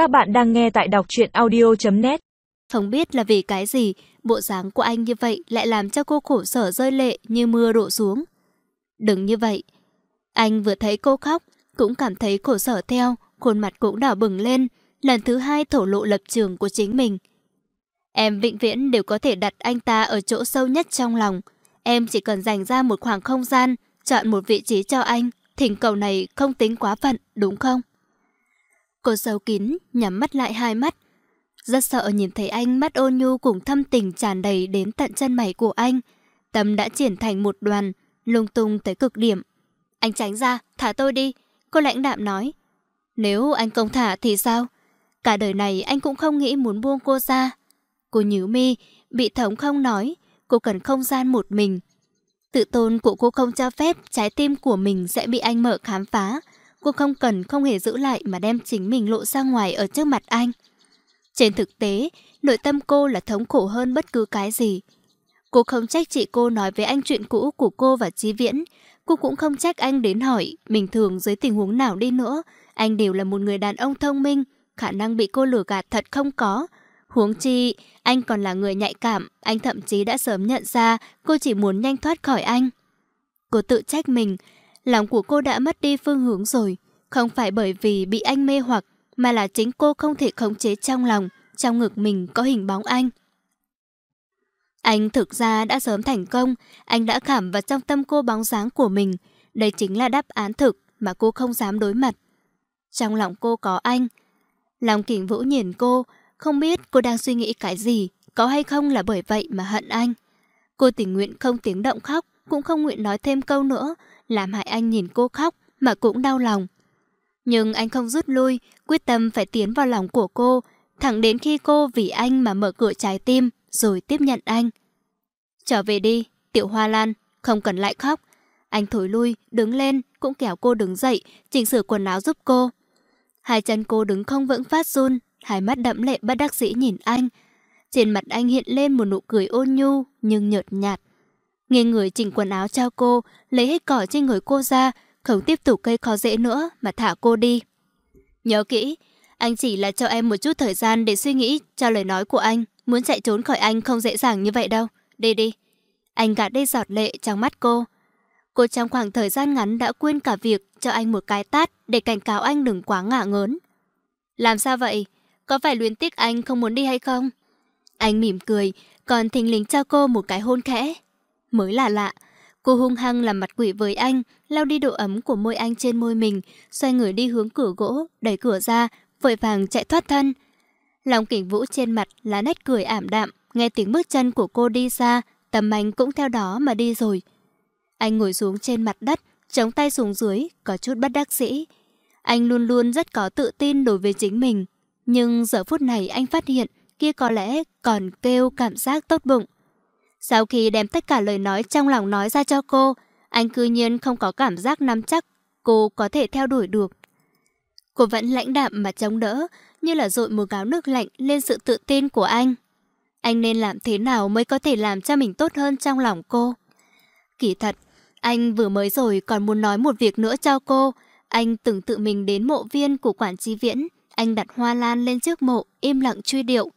Các bạn đang nghe tại đọc truyện audio.net Không biết là vì cái gì, bộ dáng của anh như vậy lại làm cho cô khổ sở rơi lệ như mưa đổ xuống. Đừng như vậy. Anh vừa thấy cô khóc, cũng cảm thấy khổ sở theo, khuôn mặt cũng đỏ bừng lên, lần thứ hai thổ lộ lập trường của chính mình. Em vĩnh viễn đều có thể đặt anh ta ở chỗ sâu nhất trong lòng. Em chỉ cần dành ra một khoảng không gian, chọn một vị trí cho anh. Thỉnh cầu này không tính quá phận, đúng không? Cô sâu kín, nhắm mắt lại hai mắt. Rất sợ nhìn thấy anh mắt ôn nhu cùng thâm tình tràn đầy đến tận chân mày của anh. Tâm đã triển thành một đoàn, lung tung tới cực điểm. Anh tránh ra, thả tôi đi. Cô lãnh đạm nói. Nếu anh không thả thì sao? Cả đời này anh cũng không nghĩ muốn buông cô ra. Cô nhíu mi, bị thống không nói. Cô cần không gian một mình. Tự tôn của cô không cho phép trái tim của mình sẽ bị anh mở khám phá. Cô không cần không hề giữ lại mà đem chính mình lộ ra ngoài ở trước mặt anh. Trên thực tế, nội tâm cô là thống khổ hơn bất cứ cái gì. Cô không trách chị cô nói với anh chuyện cũ của cô và Chí Viễn. Cô cũng không trách anh đến hỏi, bình thường dưới tình huống nào đi nữa. Anh đều là một người đàn ông thông minh, khả năng bị cô lừa gạt thật không có. Huống chi, anh còn là người nhạy cảm, anh thậm chí đã sớm nhận ra cô chỉ muốn nhanh thoát khỏi anh. Cô tự trách mình, lòng của cô đã mất đi phương hướng rồi. Không phải bởi vì bị anh mê hoặc, mà là chính cô không thể khống chế trong lòng, trong ngực mình có hình bóng anh. Anh thực ra đã sớm thành công, anh đã khảm vào trong tâm cô bóng dáng của mình. Đây chính là đáp án thực mà cô không dám đối mặt. Trong lòng cô có anh. Lòng kỉnh vũ nhìn cô, không biết cô đang suy nghĩ cái gì, có hay không là bởi vậy mà hận anh. Cô tình nguyện không tiếng động khóc, cũng không nguyện nói thêm câu nữa, làm hại anh nhìn cô khóc mà cũng đau lòng. Nhưng anh không rút lui, quyết tâm phải tiến vào lòng của cô, thẳng đến khi cô vì anh mà mở cửa trái tim, rồi tiếp nhận anh. Trở về đi, tiểu hoa lan, không cần lại khóc. Anh thổi lui, đứng lên, cũng kéo cô đứng dậy, chỉnh sửa quần áo giúp cô. Hai chân cô đứng không vững phát run, hai mắt đẫm lệ bất đắc dĩ nhìn anh. Trên mặt anh hiện lên một nụ cười ôn nhu nhưng nhợt nhạt. Nghe người chỉnh quần áo cho cô, lấy hết cỏ trên người cô ra, không tiếp tục cây khó dễ nữa mà thả cô đi. Nhớ kỹ, anh chỉ là cho em một chút thời gian để suy nghĩ cho lời nói của anh. Muốn chạy trốn khỏi anh không dễ dàng như vậy đâu. Đi đi. Anh gạt đi giọt lệ trong mắt cô. Cô trong khoảng thời gian ngắn đã quên cả việc cho anh một cái tát để cảnh cáo anh đừng quá ngả ngớn. Làm sao vậy? Có phải luyến tiếc anh không muốn đi hay không? Anh mỉm cười, còn thình lình cho cô một cái hôn khẽ. Mới là lạ, cô hung hăng làm mặt quỷ với anh, lau đi độ ấm của môi anh trên môi mình, xoay người đi hướng cửa gỗ, đẩy cửa ra, vội vàng chạy thoát thân. Lòng kỉnh vũ trên mặt là nét cười ảm đạm, nghe tiếng bước chân của cô đi xa, tầm anh cũng theo đó mà đi rồi. Anh ngồi xuống trên mặt đất, chống tay xuống dưới, có chút bất đắc dĩ. Anh luôn luôn rất có tự tin đối với chính mình, nhưng giờ phút này anh phát hiện kia có lẽ còn kêu cảm giác tốt bụng. Sau khi đem tất cả lời nói trong lòng nói ra cho cô, anh cư nhiên không có cảm giác nắm chắc cô có thể theo đuổi được. Cô vẫn lãnh đạm mà chống đỡ, như là dội một gáo nước lạnh lên sự tự tin của anh. Anh nên làm thế nào mới có thể làm cho mình tốt hơn trong lòng cô? Kỳ thật, anh vừa mới rồi còn muốn nói một việc nữa cho cô. Anh từng tự mình đến mộ viên của quản trí viễn. Anh đặt hoa lan lên trước mộ, im lặng truy điệu.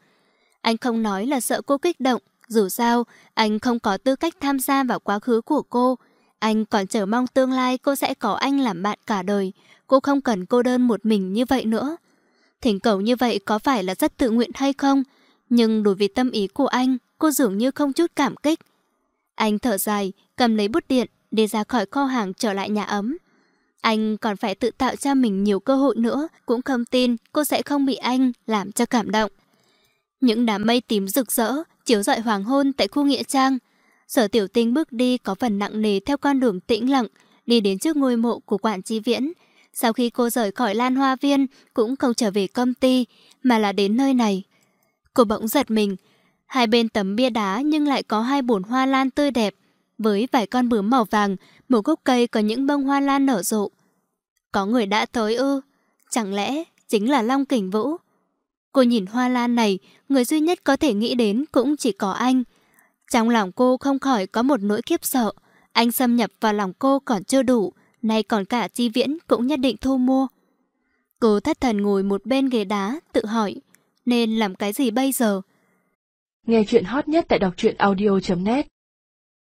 Anh không nói là sợ cô kích động. Dù sao, anh không có tư cách tham gia vào quá khứ của cô. Anh còn chờ mong tương lai cô sẽ có anh làm bạn cả đời. Cô không cần cô đơn một mình như vậy nữa. Thỉnh cầu như vậy có phải là rất tự nguyện hay không? Nhưng đối với tâm ý của anh, cô dường như không chút cảm kích. Anh thở dài, cầm lấy bút điện, đi ra khỏi kho hàng trở lại nhà ấm. Anh còn phải tự tạo cho mình nhiều cơ hội nữa, cũng không tin cô sẽ không bị anh làm cho cảm động. Những đám mây tím rực rỡ, chiếu rọi hoàng hôn tại khu nghĩa trang. Sở tiểu tinh bước đi có phần nặng nề theo con đường tĩnh lặng, đi đến trước ngôi mộ của quản chi viễn. Sau khi cô rời khỏi Lan Hoa Viên, cũng không trở về công ty, mà là đến nơi này. Cô bỗng giật mình. Hai bên tấm bia đá nhưng lại có hai bồn hoa lan tươi đẹp, với vài con bướm màu vàng, một gốc cây có những bông hoa lan nở rộ. Có người đã tới ư? Chẳng lẽ chính là Long Kình Vũ? Cô nhìn hoa lan này, người duy nhất có thể nghĩ đến cũng chỉ có anh. Trong lòng cô không khỏi có một nỗi khiếp sợ. Anh xâm nhập vào lòng cô còn chưa đủ, nay còn cả chi viễn cũng nhất định thu mua. Cô thất thần ngồi một bên ghế đá, tự hỏi, nên làm cái gì bây giờ? Nghe chuyện hot nhất tại đọc truyện audio.net